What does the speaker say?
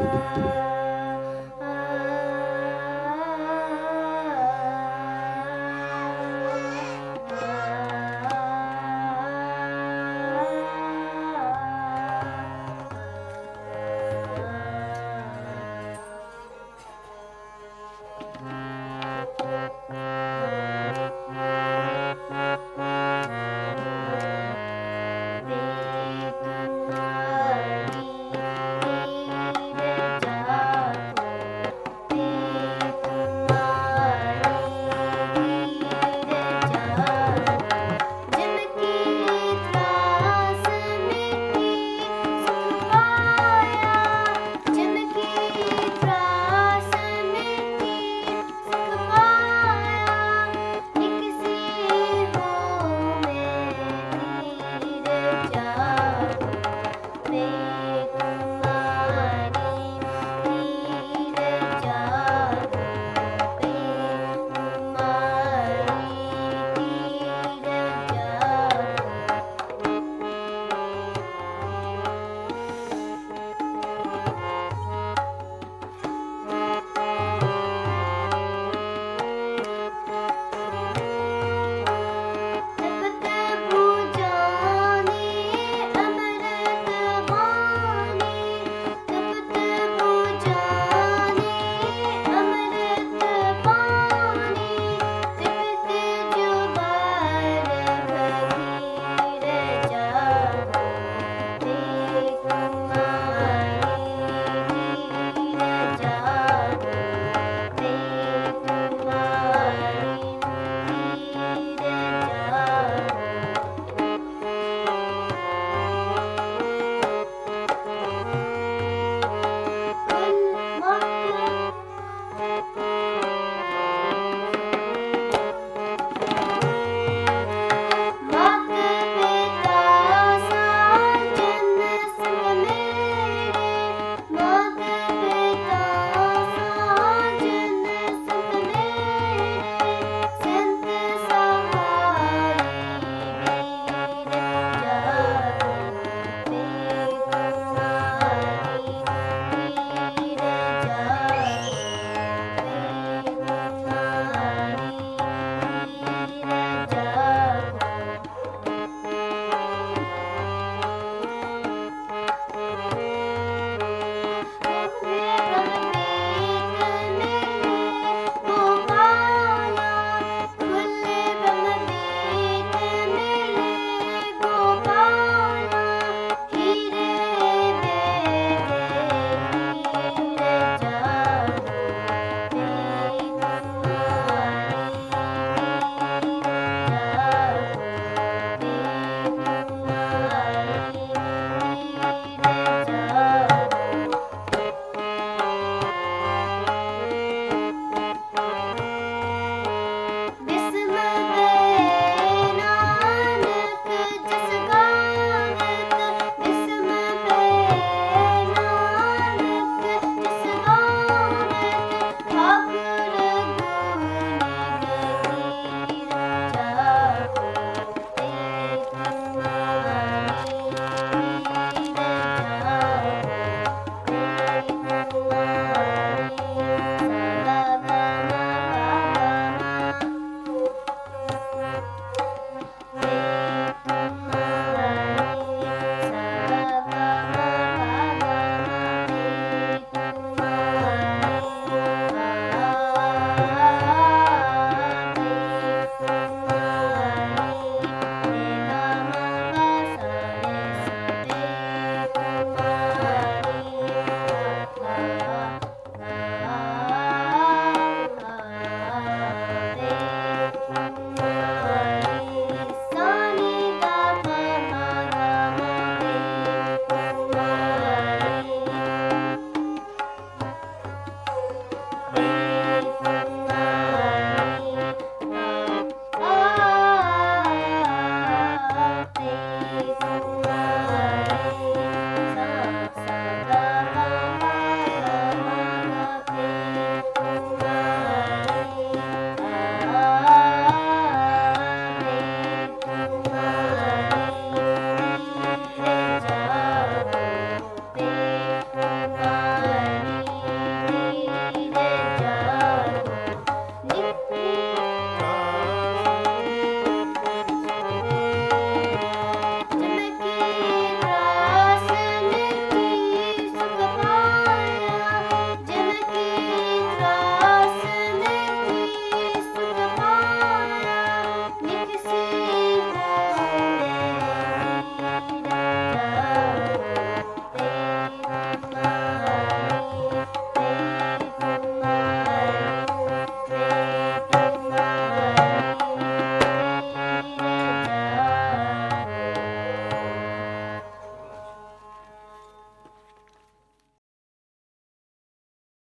Música